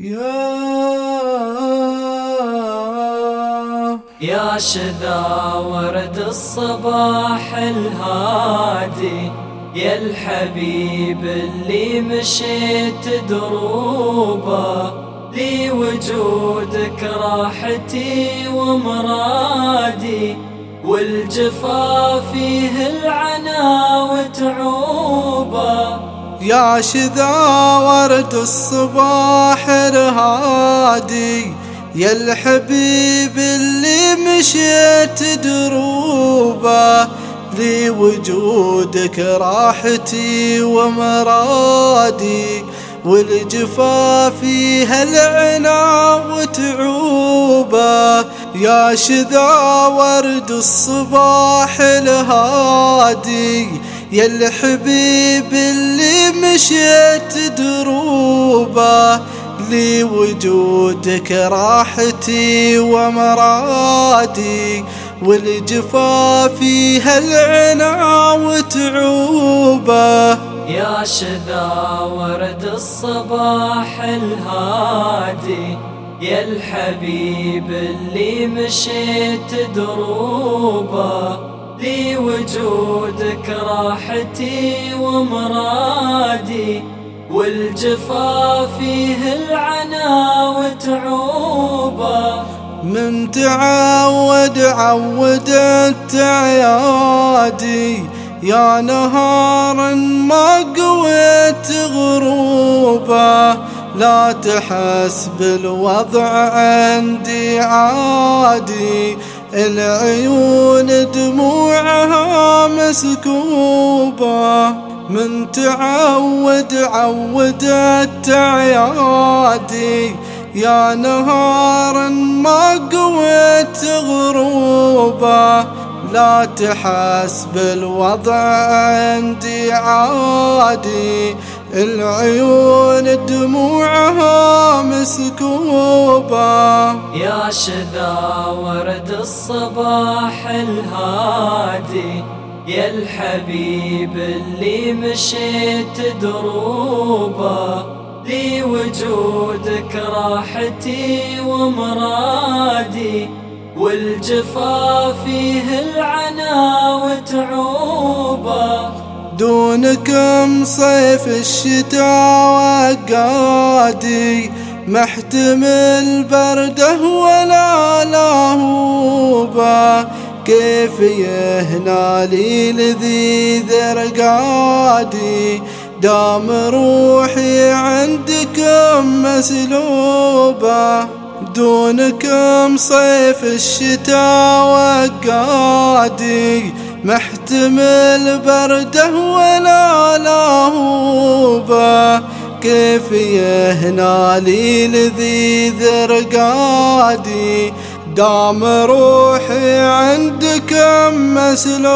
يا يا شذا ورد الصباح الهادي يا الحبيب اللي مشيت دروبه لي وجودك راحتي ومرادي والجفا فيه العنا وتعوبه يا شذا ورد الصباح الهادي يا الحبيب اللي مشيت دروبه لي وجودك راحتي ومرادي والجفا فيها العنا وتعوبه. يا شذا ورد الصباح الهادي يا الحبيب اللي مشيت دروبه لي وجودك راحتي ومرادي والجفا فيها العنا وتعوبه. يا شذا ورد الصباح الهادي يا الحبيب اللي مشيت دروبه. لي وجودك راحتي ومرادي والجفا فيه العنا وتعوبه من تعود عودت عيادي يا نهارا ما قويت غروبه لا تحس بالوضع عندي عادي العيون دموعها مسكوبة. من تعود عودت عيادي يا نهارا ما قويت غروبة. لا تحس بالوضع عندي عادي. العيون دموعها مسكوبة يا شذا ورد الصباح الهادي يا الحبيب اللي مشيت دروبة لي وجودك راحتي ومرادي والجفا فيه العنا وتعوبة. دونكم صيف الشتاء وقادي محتمل برده ولا لاهوبه كيف يهنا لي لذيذ رقادي دام روحي عندكم مسلوبه دونكم صيف الشتاء وقادي. محتمل برده ولا لاهوبه كيف يهنا لي لذيذ رقادي دام روحي عندك مسلوب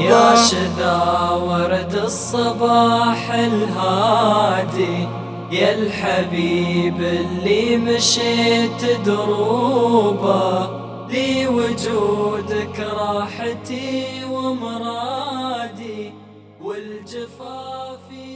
يا شذا ورد الصباح الهادي. يا الحبيب اللي مشيت دروبة. لي وجودك راحتي ومرادي. والجفافي